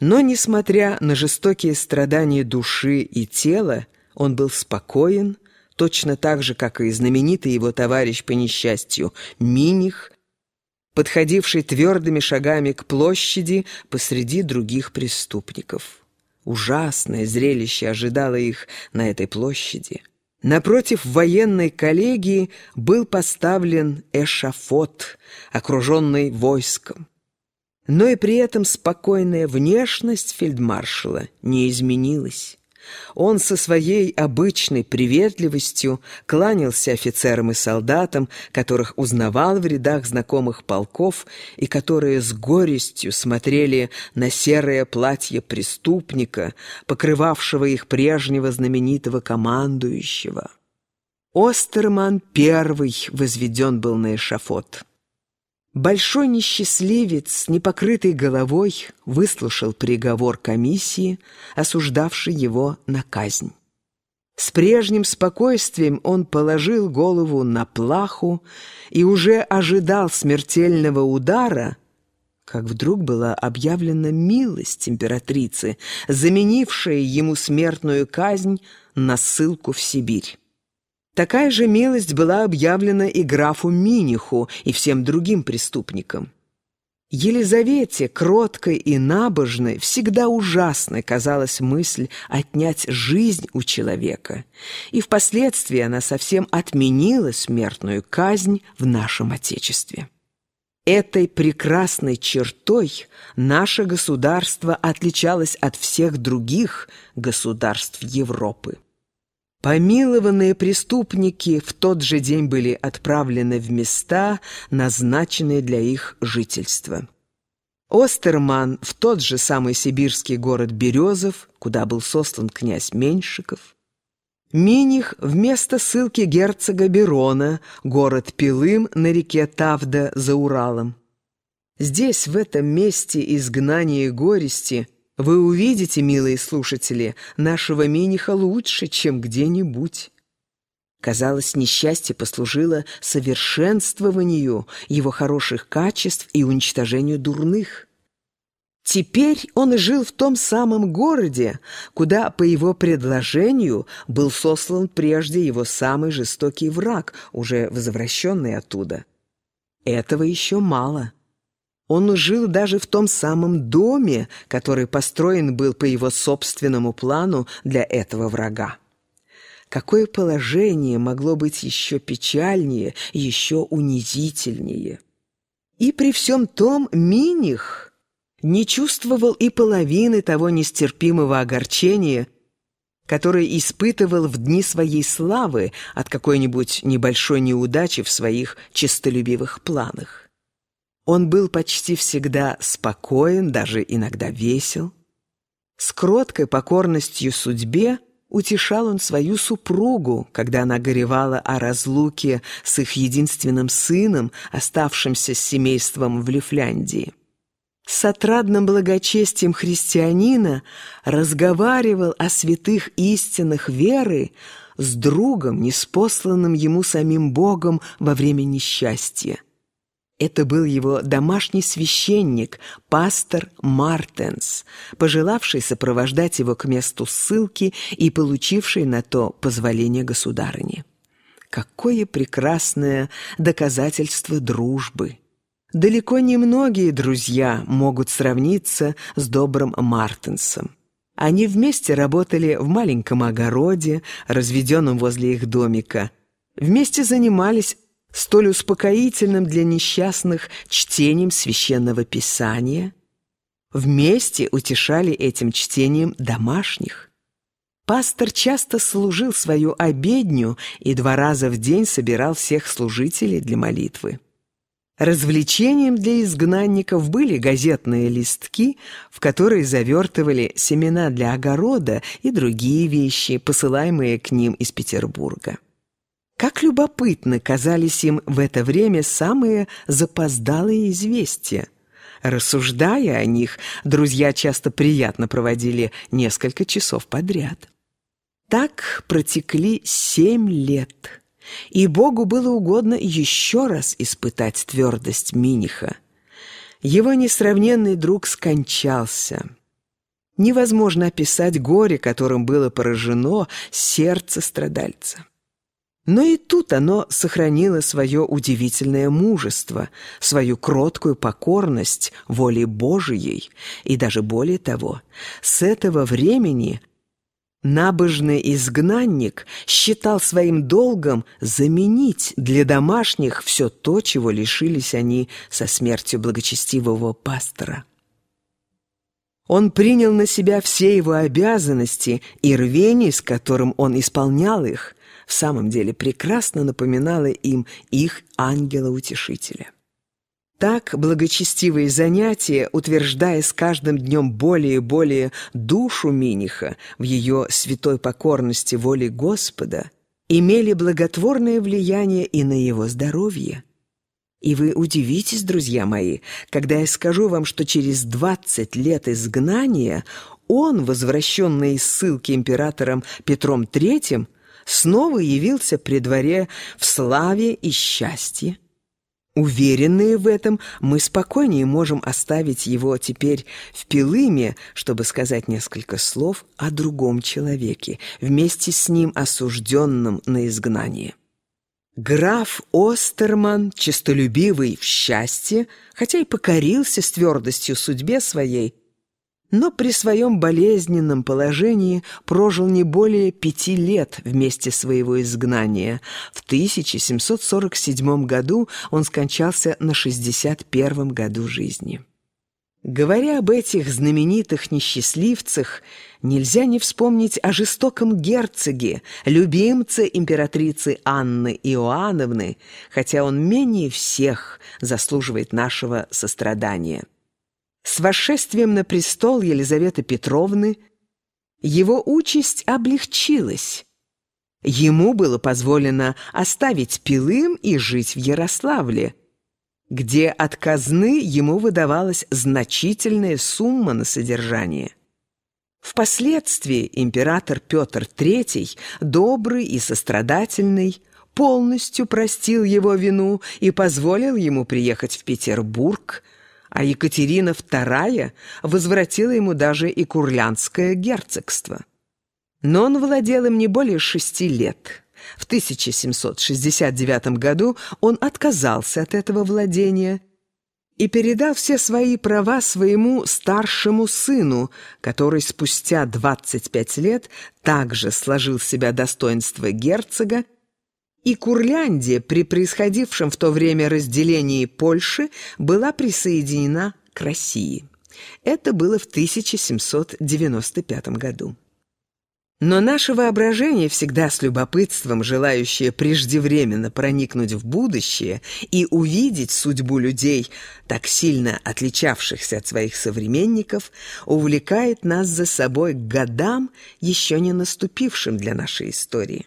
Но, несмотря на жестокие страдания души и тела, он был спокоен, точно так же, как и знаменитый его товарищ по несчастью Миних, подходивший твердыми шагами к площади посреди других преступников. Ужасное зрелище ожидало их на этой площади. Напротив военной коллегии был поставлен эшафот, окруженный войском. Но и при этом спокойная внешность фельдмаршала не изменилась. Он со своей обычной приветливостью кланялся офицерам и солдатам, которых узнавал в рядах знакомых полков и которые с горестью смотрели на серое платье преступника, покрывавшего их прежнего знаменитого командующего. Остерман первый возведен был на эшафот. Большой несчастливец с непокрытой головой выслушал приговор комиссии, осуждавшей его на казнь. С прежним спокойствием он положил голову на плаху и уже ожидал смертельного удара, как вдруг была объявлена милость императрицы, заменившая ему смертную казнь на ссылку в Сибирь. Такая же милость была объявлена и графу Миниху, и всем другим преступникам. Елизавете, кроткой и набожной, всегда ужасной казалась мысль отнять жизнь у человека, и впоследствии она совсем отменила смертную казнь в нашем Отечестве. Этой прекрасной чертой наше государство отличалось от всех других государств Европы. Помилованные преступники в тот же день были отправлены в места, назначенные для их жительства. Остерман в тот же самый сибирский город Березов, куда был сослан князь Меньшиков. Миних вместо ссылки герцога Берона, город Пилым на реке Тавда за Уралом. Здесь, в этом месте изгнания и горести – вы увидите, милые слушатели, нашего Миниха лучше, чем где-нибудь. Казалось, несчастье послужило совершенствованию его хороших качеств и уничтожению дурных. Теперь он жил в том самом городе, куда, по его предложению, был сослан прежде его самый жестокий враг, уже возвращенный оттуда. Этого еще мало. Он жил даже в том самом доме, который построен был по его собственному плану для этого врага. Какое положение могло быть еще печальнее, еще унизительнее? И при всем том Миних не чувствовал и половины того нестерпимого огорчения, которое испытывал в дни своей славы от какой-нибудь небольшой неудачи в своих честолюбивых планах. Он был почти всегда спокоен, даже иногда весел. С кроткой покорностью судьбе утешал он свою супругу, когда она горевала о разлуке с их единственным сыном, оставшимся с семейством в Лифляндии. С отрадным благочестием христианина разговаривал о святых истинах веры с другом, неспосланным ему самим Богом во время несчастья. Это был его домашний священник, пастор Мартенс, пожелавший сопровождать его к месту ссылки и получивший на то позволение государыни. Какое прекрасное доказательство дружбы! Далеко не многие друзья могут сравниться с добрым Мартенсом. Они вместе работали в маленьком огороде, разведенном возле их домика, вместе занимались столь успокоительным для несчастных чтением священного писания, вместе утешали этим чтением домашних. Пастор часто служил свою обедню и два раза в день собирал всех служителей для молитвы. Развлечением для изгнанников были газетные листки, в которые завертывали семена для огорода и другие вещи, посылаемые к ним из Петербурга. Как любопытно казались им в это время самые запоздалые известия. Рассуждая о них, друзья часто приятно проводили несколько часов подряд. Так протекли семь лет, и Богу было угодно еще раз испытать твердость Миниха. Его несравненный друг скончался. Невозможно описать горе, которым было поражено сердце страдальца. Но и тут оно сохранило свое удивительное мужество, свою кроткую покорность воле Божией, и даже более того, с этого времени набожный изгнанник считал своим долгом заменить для домашних все то, чего лишились они со смертью благочестивого пастора. Он принял на себя все его обязанности, и рвение, с которым он исполнял их, в самом деле прекрасно напоминало им их ангела-утешителя. Так благочестивые занятия, утверждая с каждым днем более и более душу Миниха в ее святой покорности воле Господа, имели благотворное влияние и на его здоровье. И вы удивитесь, друзья мои, когда я скажу вам, что через 20 лет изгнания он, возвращенный из ссылки императором Петром III, снова явился при дворе в славе и счастье. Уверенные в этом, мы спокойнее можем оставить его теперь в Пилыме, чтобы сказать несколько слов о другом человеке, вместе с ним осужденном на изгнание. Граф Остерман, честолюбивый в счастье, хотя и покорился с твердостью судьбе своей, но при своем болезненном положении прожил не более пяти лет вместе своего изгнания. В 1747 году он скончался на 61 году жизни. Говоря об этих знаменитых несчастливцах, нельзя не вспомнить о жестоком герцоге, любимце императрицы Анны Иоанновны, хотя он менее всех заслуживает нашего сострадания. С восшествием на престол Елизаветы Петровны его участь облегчилась. Ему было позволено оставить Пилым и жить в Ярославле – где от казны ему выдавалась значительная сумма на содержание. Впоследствии император Петр III, добрый и сострадательный, полностью простил его вину и позволил ему приехать в Петербург, а Екатерина II возвратила ему даже и Курлянское герцогство. Но он владел им не более шести лет – в 1769 году он отказался от этого владения и передал все свои права своему старшему сыну, который спустя 25 лет также сложил в себя достоинство герцога, и Курляндия при происходившем в то время разделении Польши была присоединена к России. Это было в 1795 году. Но наше воображение, всегда с любопытством желающее преждевременно проникнуть в будущее и увидеть судьбу людей, так сильно отличавшихся от своих современников, увлекает нас за собой к годам, еще не наступившим для нашей истории.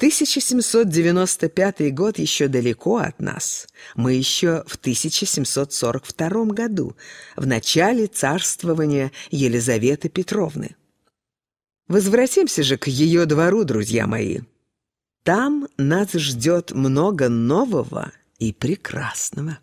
1795 год еще далеко от нас. Мы еще в 1742 году, в начале царствования Елизаветы Петровны. Возвратимся же к ее двору, друзья мои. Там нас ждет много нового и прекрасного.